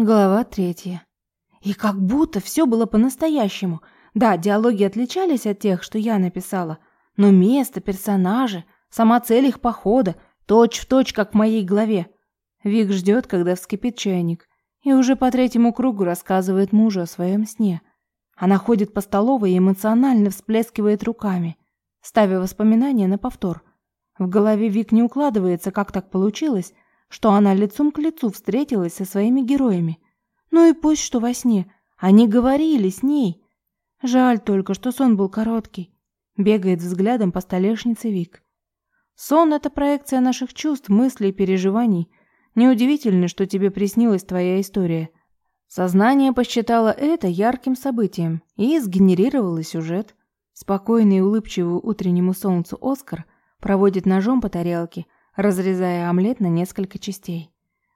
Глава третья. И как будто все было по-настоящему. Да, диалоги отличались от тех, что я написала, но место, персонажи, сама цель их похода точь-в-точь, как в моей голове. Вик ждет, когда вскипит чайник, и уже по третьему кругу рассказывает мужу о своем сне. Она ходит по столовой и эмоционально всплескивает руками, ставя воспоминания на повтор. В голове Вик не укладывается, как так получилось, что она лицом к лицу встретилась со своими героями. Ну и пусть что во сне. Они говорили с ней. Жаль только, что сон был короткий. Бегает взглядом по столешнице Вик. Сон — это проекция наших чувств, мыслей и переживаний. Неудивительно, что тебе приснилась твоя история. Сознание посчитало это ярким событием и сгенерировало сюжет. Спокойный и улыбчивый утреннему солнцу Оскар проводит ножом по тарелке — разрезая омлет на несколько частей.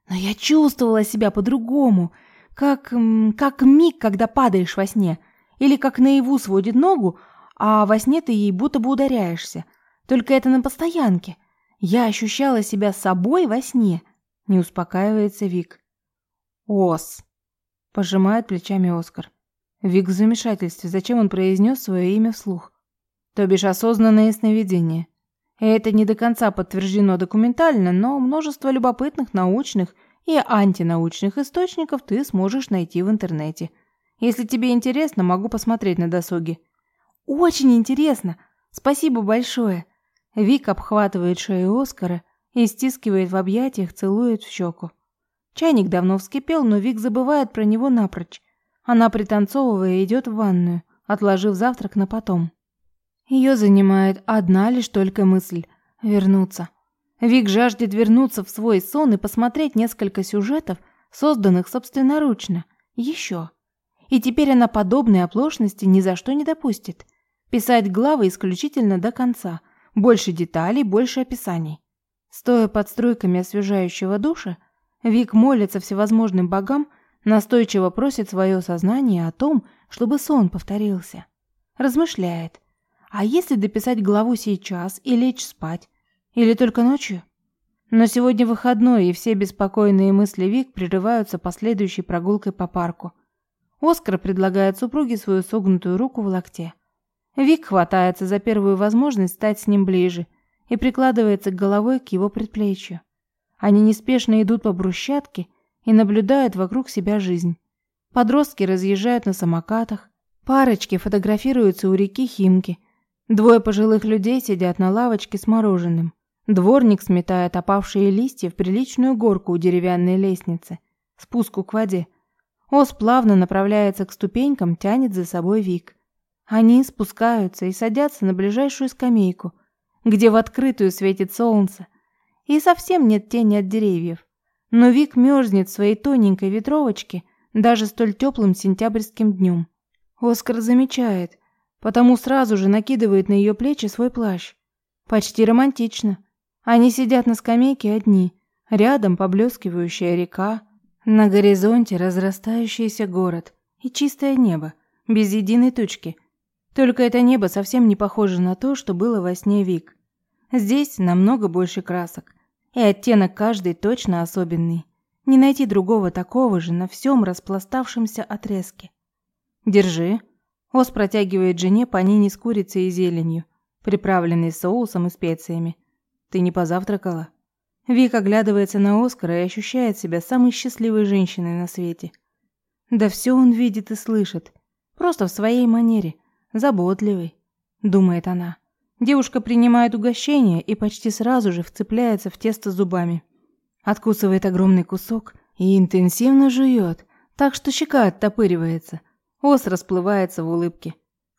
Но я чувствовала себя по-другому, как, как миг, когда падаешь во сне, или как наяву сводит ногу, а во сне ты ей будто бы ударяешься. Только это на постоянке. Я ощущала себя собой во сне. Не успокаивается Вик. Ос. Пожимает плечами Оскар. Вик в замешательстве. Зачем он произнес свое имя вслух? То бишь осознанное сновидение. Это не до конца подтверждено документально, но множество любопытных научных и антинаучных источников ты сможешь найти в интернете. Если тебе интересно, могу посмотреть на досуге. Очень интересно. Спасибо большое. Вик обхватывает шею Оскара и стискивает в объятиях, целует в щеку. Чайник давно вскипел, но Вик забывает про него напрочь. Она пританцовывая идет в ванную, отложив завтрак на потом. Ее занимает одна лишь только мысль – вернуться. Вик жаждет вернуться в свой сон и посмотреть несколько сюжетов, созданных собственноручно. Еще. И теперь она подобной оплошности ни за что не допустит. Писать главы исключительно до конца. Больше деталей, больше описаний. Стоя под струйками освежающего душа, Вик молится всевозможным богам, настойчиво просит свое сознание о том, чтобы сон повторился. Размышляет, а если дописать главу сейчас и лечь спать? Или только ночью? Но сегодня выходной, и все беспокойные мысли Вик прерываются последующей прогулкой по парку. Оскар предлагает супруге свою согнутую руку в локте. Вик хватается за первую возможность стать с ним ближе и прикладывается головой к его предплечью. Они неспешно идут по брусчатке и наблюдают вокруг себя жизнь. Подростки разъезжают на самокатах, парочки фотографируются у реки Химки – Двое пожилых людей сидят на лавочке с мороженым. Дворник сметает опавшие листья в приличную горку у деревянной лестницы, спуску к воде. Ос плавно направляется к ступенькам, тянет за собой Вик. Они спускаются и садятся на ближайшую скамейку, где в открытую светит солнце, и совсем нет тени от деревьев. Но Вик мерзнет в своей тоненькой ветровочке даже столь теплым сентябрьским днем. Оскар замечает, потому сразу же накидывает на ее плечи свой плащ. Почти романтично. Они сидят на скамейке одни, рядом поблескивающая река, на горизонте разрастающийся город и чистое небо, без единой тучки. Только это небо совсем не похоже на то, что было во сне Вик. Здесь намного больше красок, и оттенок каждый точно особенный. Не найти другого такого же на всем распластавшемся отрезке. «Держи», Ос протягивает жене панини с курицей и зеленью, приправленной соусом и специями. «Ты не позавтракала?» Вик оглядывается на Оскара и ощущает себя самой счастливой женщиной на свете. Да все он видит и слышит. Просто в своей манере. Заботливый, думает она. Девушка принимает угощение и почти сразу же вцепляется в тесто зубами. Откусывает огромный кусок и интенсивно жует, так что щека оттопыривается – Ос расплывается в улыбке.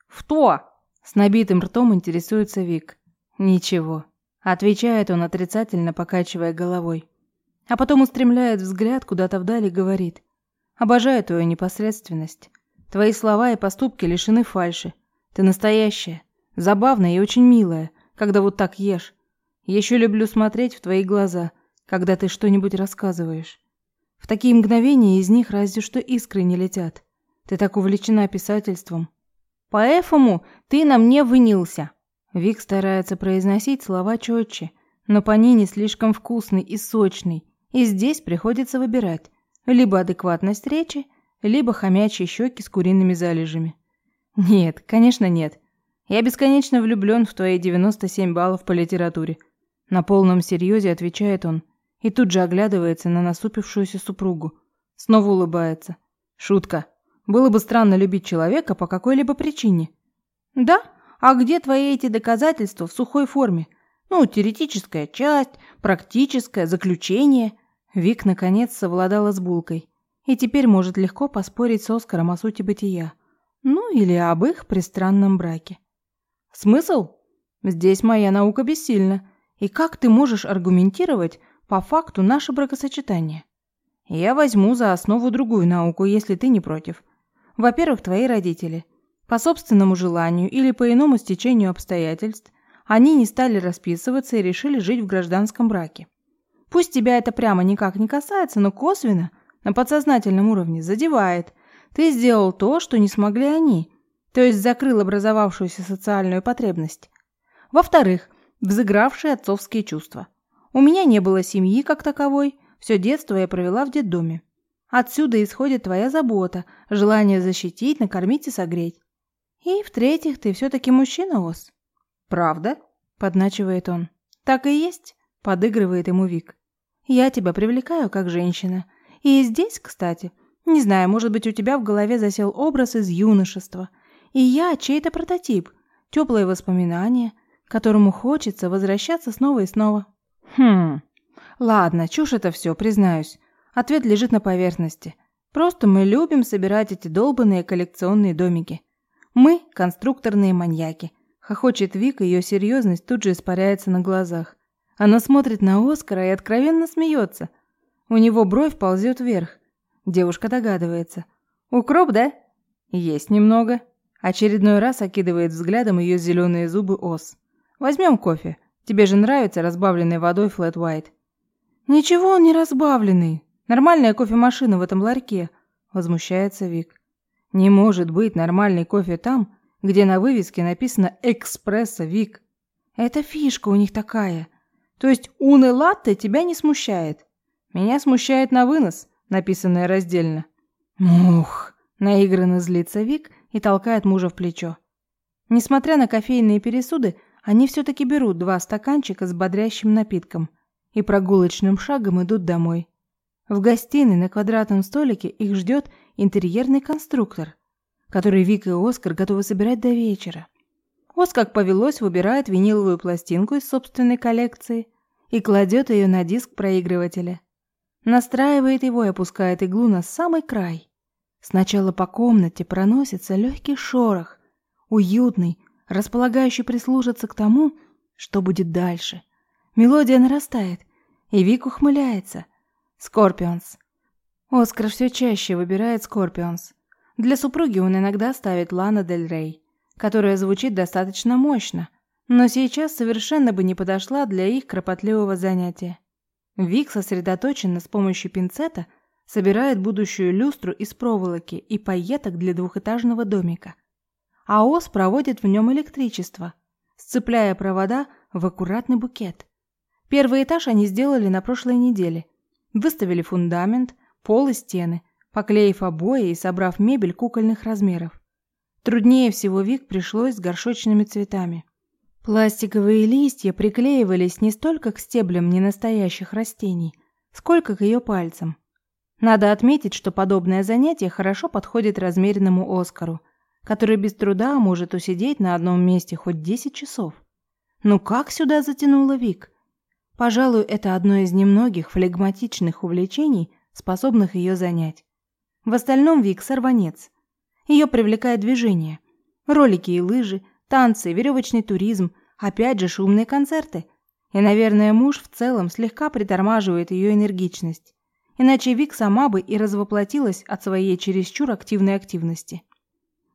«Что?» С набитым ртом интересуется Вик. «Ничего», — отвечает он отрицательно, покачивая головой. А потом устремляет взгляд куда-то вдали и говорит. «Обожаю твою непосредственность. Твои слова и поступки лишены фальши. Ты настоящая, забавная и очень милая, когда вот так ешь. Еще люблю смотреть в твои глаза, когда ты что-нибудь рассказываешь. В такие мгновения из них разве что искры не летят. Ты так увлечена писательством. Поэтому ты на мне вынился. Вик старается произносить слова четче, но не слишком вкусный и сочный, и здесь приходится выбирать. Либо адекватность речи, либо хомячьи щеки с куриными залежами. Нет, конечно, нет. Я бесконечно влюблен в твои 97 баллов по литературе. На полном серьезе отвечает он и тут же оглядывается на насупившуюся супругу. Снова улыбается. Шутка. Было бы странно любить человека по какой-либо причине. Да? А где твои эти доказательства в сухой форме? Ну, теоретическая часть, практическое, заключение. Вик, наконец, совладала с булкой. И теперь может легко поспорить с Оскаром о сути бытия. Ну, или об их пристранном браке. Смысл? Здесь моя наука бессильна. И как ты можешь аргументировать по факту наше бракосочетание? Я возьму за основу другую науку, если ты не против. Во-первых, твои родители. По собственному желанию или по иному стечению обстоятельств они не стали расписываться и решили жить в гражданском браке. Пусть тебя это прямо никак не касается, но косвенно, на подсознательном уровне, задевает. Ты сделал то, что не смогли они, то есть закрыл образовавшуюся социальную потребность. Во-вторых, взыгравшие отцовские чувства. У меня не было семьи как таковой, все детство я провела в детдоме. Отсюда исходит твоя забота, желание защитить, накормить и согреть. И, в-третьих, ты все-таки мужчина, Ос. Правда? Подначивает он. Так и есть, подыгрывает ему Вик. Я тебя привлекаю как женщина. И здесь, кстати, не знаю, может быть, у тебя в голове засел образ из юношества. И я чей-то прототип, теплые воспоминания, которому хочется возвращаться снова и снова. Хм, ладно, чушь это все, признаюсь. Ответ лежит на поверхности. Просто мы любим собирать эти долбанные коллекционные домики. Мы – конструкторные маньяки. Хохочет Вика, ее серьезность тут же испаряется на глазах. Она смотрит на Оскара и откровенно смеется. У него бровь ползет вверх. Девушка догадывается. «Укроп, да?» «Есть немного». Очередной раз окидывает взглядом ее зеленые зубы Ос. «Возьмем кофе. Тебе же нравится разбавленной водой флэт white?» «Ничего он не разбавленный. Нормальная кофемашина в этом ларьке», – возмущается Вик. «Не может быть нормальный кофе там, где на вывеске написано «Экспресса Вик». Это фишка у них такая. То есть уны латте тебя не смущает. Меня смущает на вынос, написанное раздельно. Ух, наигранно злится Вик и толкает мужа в плечо. Несмотря на кофейные пересуды, они все-таки берут два стаканчика с бодрящим напитком – и прогулочным шагом идут домой. В гостиной на квадратном столике их ждет интерьерный конструктор, который Вика и Оскар готовы собирать до вечера. Ос, как повелось, выбирает виниловую пластинку из собственной коллекции и кладет ее на диск проигрывателя. Настраивает его и опускает иглу на самый край. Сначала по комнате проносится легкий шорох, уютный, располагающий прислушаться к тому, что будет дальше – Мелодия нарастает, и Вик ухмыляется. Скорпионс. Оскар все чаще выбирает Скорпионс. Для супруги он иногда ставит Лана Дель Рей, которая звучит достаточно мощно, но сейчас совершенно бы не подошла для их кропотливого занятия. Вик сосредоточенно с помощью пинцета собирает будущую люстру из проволоки и пайеток для двухэтажного домика. А Ос проводит в нем электричество, сцепляя провода в аккуратный букет. Первый этаж они сделали на прошлой неделе. Выставили фундамент, пол и стены, поклеив обои и собрав мебель кукольных размеров. Труднее всего Вик пришлось с горшочными цветами. Пластиковые листья приклеивались не столько к стеблям ненастоящих растений, сколько к ее пальцам. Надо отметить, что подобное занятие хорошо подходит размеренному Оскару, который без труда может усидеть на одном месте хоть 10 часов. Ну как сюда затянула Вик? Пожалуй, это одно из немногих флегматичных увлечений, способных ее занять. В остальном Вик сорванец. Ее привлекает движение. Ролики и лыжи, танцы, веревочный туризм, опять же шумные концерты. И, наверное, муж в целом слегка притормаживает ее энергичность. Иначе Вик сама бы и развоплотилась от своей чересчур активной активности.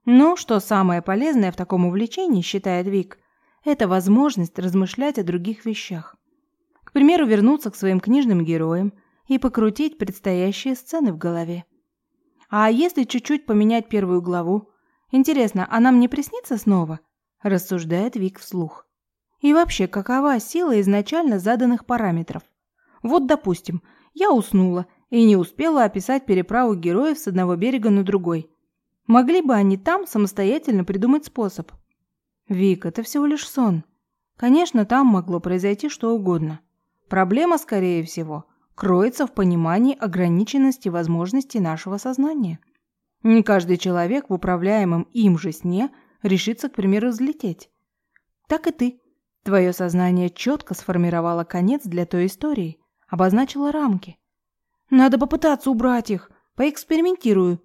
Но что самое полезное в таком увлечении, считает Вик, это возможность размышлять о других вещах. Примеру, вернуться к своим книжным героям и покрутить предстоящие сцены в голове. А если чуть-чуть поменять первую главу? Интересно, а нам не приснится снова? Рассуждает Вик вслух. И вообще, какова сила изначально заданных параметров? Вот, допустим, я уснула и не успела описать переправу героев с одного берега на другой. Могли бы они там самостоятельно придумать способ. Вик, это всего лишь сон. Конечно, там могло произойти что угодно. Проблема, скорее всего, кроется в понимании ограниченности возможностей нашего сознания. Не каждый человек в управляемом им же сне решится, к примеру, взлететь. Так и ты. Твое сознание четко сформировало конец для той истории, обозначило рамки. Надо попытаться убрать их, поэкспериментирую,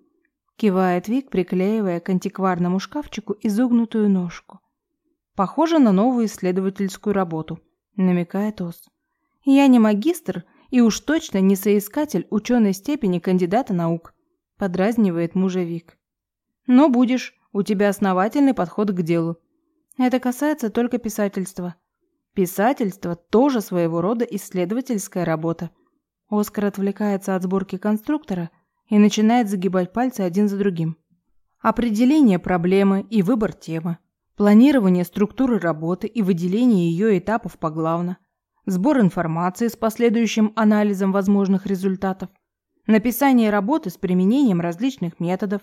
кивает Вик, приклеивая к антикварному шкафчику изогнутую ножку. Похоже на новую исследовательскую работу, намекает Ос. Я не магистр и уж точно не соискатель ученой степени кандидата наук, подразнивает мужа Вик. Но будешь, у тебя основательный подход к делу. Это касается только писательства. Писательство тоже своего рода исследовательская работа. Оскар отвлекается от сборки конструктора и начинает загибать пальцы один за другим. Определение проблемы и выбор темы. Планирование структуры работы и выделение ее этапов поглавно. Сбор информации с последующим анализом возможных результатов. Написание работы с применением различных методов.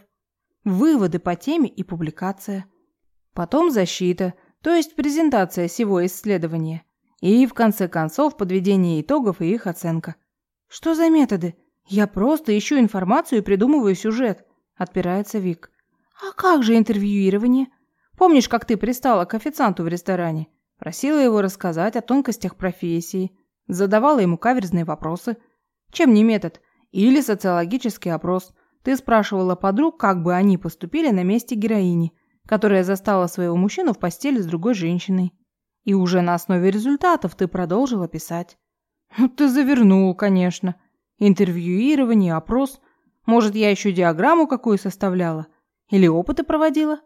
Выводы по теме и публикация. Потом защита, то есть презентация всего исследования. И, в конце концов, подведение итогов и их оценка. Что за методы? Я просто ищу информацию и придумываю сюжет, отпирается Вик. А как же интервьюирование? Помнишь, как ты пристала к официанту в ресторане? Просила его рассказать о тонкостях профессии, задавала ему каверзные вопросы. Чем не метод? Или социологический опрос. Ты спрашивала подруг, как бы они поступили на месте героини, которая застала своего мужчину в постели с другой женщиной. И уже на основе результатов ты продолжила писать. Ну ты завернул, конечно. Интервьюирование, опрос. Может, я еще диаграмму какую составляла? Или опыты проводила?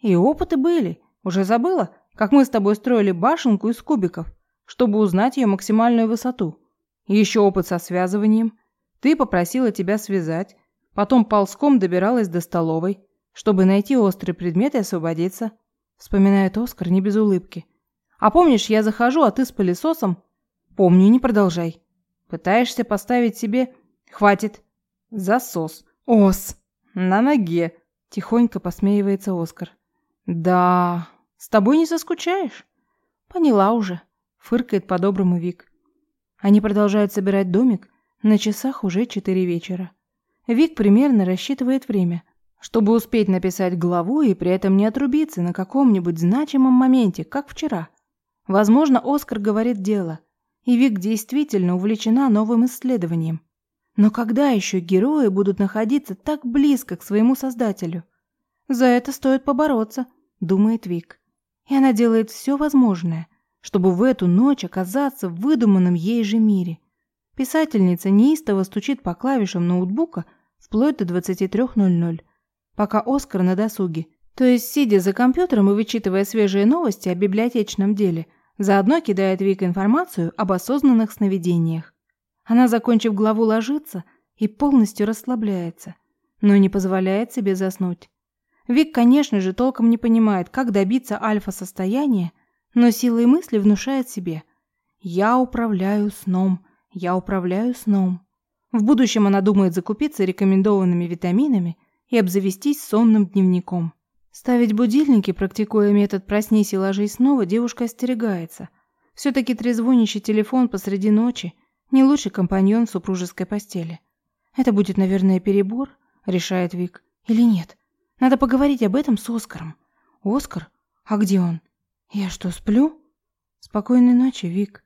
И опыты были. Уже забыла, как мы с тобой строили башенку из кубиков, чтобы узнать ее максимальную высоту. Еще опыт со связыванием. Ты попросила тебя связать. Потом ползком добиралась до столовой, чтобы найти острый предмет и освободиться. Вспоминает Оскар не без улыбки. А помнишь, я захожу, а ты с пылесосом Помню, не продолжай. Пытаешься поставить себе... Хватит. Засос. Ос. На ноге. Тихонько посмеивается Оскар. Да, с тобой не соскучаешь? Поняла уже. Фыркает по-доброму Вик. Они продолжают собирать домик. На часах уже четыре вечера. Вик примерно рассчитывает время, чтобы успеть написать главу и при этом не отрубиться на каком-нибудь значимом моменте, как вчера. Возможно, Оскар говорит дело – и Вик действительно увлечена новым исследованием. Но когда еще герои будут находиться так близко к своему создателю? За это стоит побороться, думает Вик. И она делает все возможное, чтобы в эту ночь оказаться в выдуманном ей же мире. Писательница неистово стучит по клавишам ноутбука вплоть до 23.00, пока Оскар на досуге, то есть сидя за компьютером и вычитывая свежие новости о библиотечном деле – Заодно кидает Вик информацию об осознанных сновидениях. Она, закончив главу, ложится и полностью расслабляется, но не позволяет себе заснуть. Вик, конечно же, толком не понимает, как добиться альфа-состояния, но силой мысли внушает себе «Я управляю сном, я управляю сном». В будущем она думает закупиться рекомендованными витаминами и обзавестись сонным дневником. Ставить будильники, практикуя метод «проснись и ложись снова», девушка остерегается. Все-таки трезвонящий телефон посреди ночи – не лучший компаньон в супружеской постели. Это будет, наверное, перебор, решает Вик. Или нет? Надо поговорить об этом с Оскаром. Оскар? А где он? Я что, сплю? Спокойной ночи, Вик.